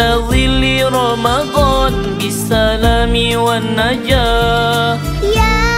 ظل رمضان بالسلام والنجاة. يا